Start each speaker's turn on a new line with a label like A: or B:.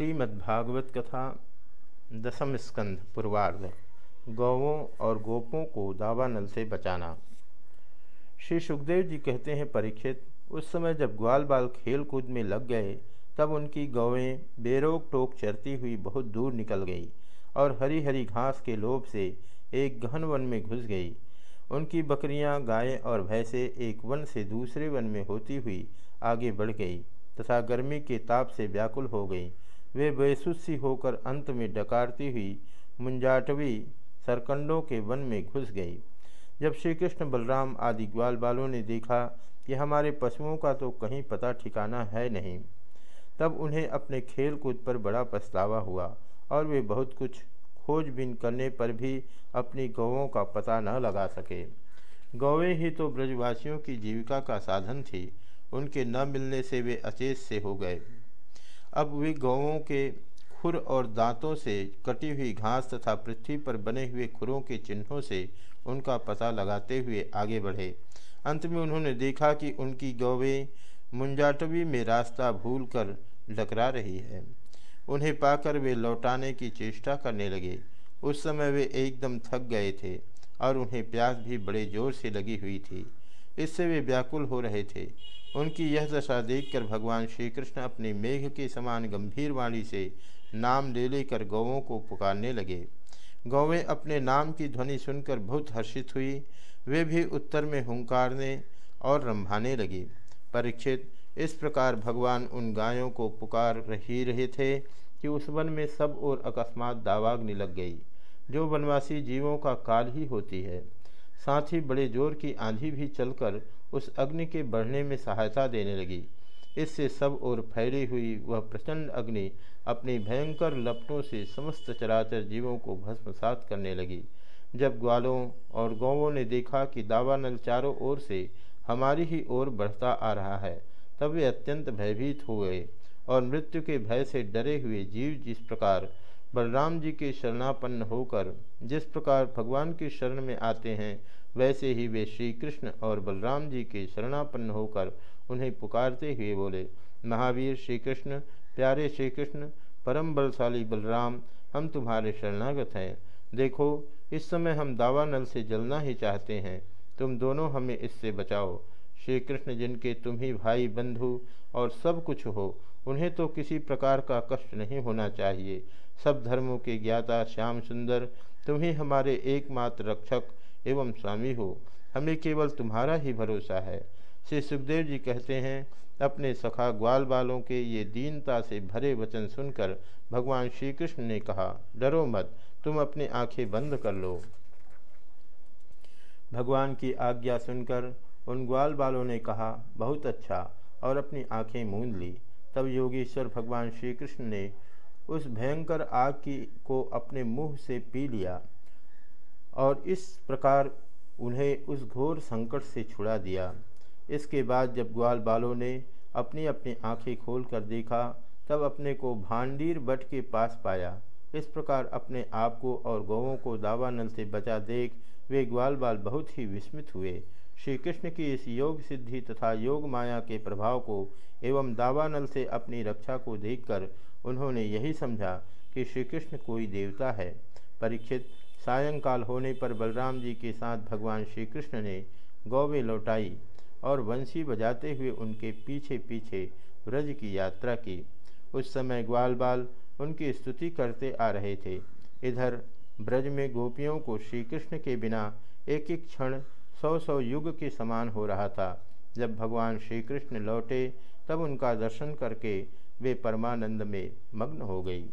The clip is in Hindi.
A: श्रीमद्भागवत कथा दसम स्कंध पूर्वार्ध। गौवों और गोपों को दावानल से बचाना। श्री सुखदेव जी कहते हैं परीक्षित उस समय जब ग्वाल बाल खेल कूद में लग गए तब उनकी गौवें बेरोक टोक चरती हुई बहुत दूर निकल गई और हरी हरी घास के लोभ से एक गहन वन में घुस गई। उनकी बकरियाँ, गायें और भैंसें एक वन से दूसरे वन में होती हुई आगे बढ़ गई तथा गर्मी के ताप से व्याकुल हो गई। वे बेसुसी होकर अंत में डकारती हुई मुंजाटवी सरकंडों के वन में घुस गई। जब श्री कृष्ण बलराम आदि ग्वाल बालों ने देखा कि हमारे पशुओं का तो कहीं पता ठिकाना है नहीं, तब उन्हें अपने खेल कूद पर बड़ा पछतावा हुआ और वे बहुत कुछ खोजबीन करने पर भी अपनी गौों का पता न लगा सके। गौवें ही तो ब्रजवासियों की जीविका का साधन थी, उनके न मिलने से वे अचेत से हो गए। अब वे गौों के खुर और दांतों से कटी हुई घास तथा पृथ्वी पर बने हुए खुरों के चिन्हों से उनका पता लगाते हुए आगे बढ़े। अंत में उन्होंने देखा कि उनकी गौवें मुंजाटवी में रास्ता भूल कर डकरा रही है। उन्हें पाकर वे लौटाने की चेष्टा करने लगे। उस समय वे एकदम थक गए थे और उन्हें प्यास भी बड़े ज़ोर से लगी हुई थी। इससे वे व्याकुल हो रहे थे। उनकी यह दशा देखकर भगवान श्री कृष्ण अपने मेघ के समान गंभीर वाणी से नाम ले लेकर गौवों को पुकारने लगे। गौवें अपने नाम की ध्वनि सुनकर बहुत हर्षित हुई। वे भी उत्तर में हुंकारने और रंभाने लगी। परीक्षित, इस प्रकार भगवान उन गायों को पुकार रही रहे थे कि उस वन में सब और अकस्मात दावाग्नि लग गई, जो वनवासी जीवों का काल ही होती है। साथ ही बड़े ज़ोर की आंधी भी चलकर उस अग्नि के बढ़ने में सहायता देने लगी। इससे सब ओर फैली हुई वह प्रचंड अग्नि अपनी भयंकर लपटों से समस्त चराचर जीवों को भस्मसात करने लगी। जब ग्वालों और गौवों ने देखा कि दावानल चारों ओर से हमारी ही ओर बढ़ता आ रहा है, तब वे अत्यंत भयभीत हो गए और मृत्यु के भय से डरे हुए जीव जिस प्रकार बलराम जी के शरणापन्न होकर जिस प्रकार भगवान की शरण में आते हैं, वैसे ही वे श्री कृष्ण और बलराम जी के शरणापन्न होकर उन्हें पुकारते हुए बोले, महावीर श्री कृष्ण प्यारे श्री कृष्ण परम बलशाली बलराम, हम तुम्हारे शरणागत हैं। देखो, इस समय हम दावानल से जलना ही चाहते हैं। तुम दोनों हमें इससे बचाओ। श्री कृष्ण जिनके तुम ही भाई बंधु और सब कुछ हो, उन्हें तो किसी प्रकार का कष्ट नहीं होना चाहिए। सब धर्मों के ज्ञाता श्याम सुंदर, तुम ही हमारे एकमात्र रक्षक एवं स्वामी हो। हमें केवल तुम्हारा ही भरोसा है। श्री सुखदेव जी कहते हैं, अपने सखा ग्वाल बालों के ये दीनता से भरे वचन सुनकर भगवान श्री कृष्ण ने कहा, डरो मत, तुम अपनी आँखें बंद कर लो। भगवान की आज्ञा सुनकर उन ग्वाल बालों ने कहा, बहुत अच्छा। और अपनी आँखें मूंद ली। तब योगेश्वर भगवान श्री कृष्ण ने उस भयंकर आग की, को अपने मुँह से पी लिया और इस प्रकार उन्हें उस घोर संकट से छुड़ा दिया। इसके बाद जब ग्वाल बालों ने अपनी अपनी आँखें खोल कर देखा, तब अपने को भांडीर बट के पास पाया। इस प्रकार अपने आप को और गौवों को दावानल से बचा देख वे ग्वाल बाल बहुत ही विस्मित हुए। श्री कृष्ण की इस योग सिद्धि तथा योग माया के प्रभाव को एवं दावानल से अपनी रक्षा को देखकर उन्होंने यही समझा कि श्री कृष्ण कोई देवता है। परीक्षित, सायंकाल होने पर बलराम जी के साथ भगवान श्री कृष्ण ने गौवे लौटाई और वंशी बजाते हुए उनके पीछे पीछे व्रज की यात्रा की। उस समय ग्वाल बाल उनकी स्तुति करते आ रहे थे। इधर ब्रज में गोपियों को श्री कृष्ण के बिना एक एक क्षण सौ सौ युग के समान हो रहा था। जब भगवान श्री कृष्ण लौटे, तब उनका दर्शन करके वे परमानंद में मग्न हो गई।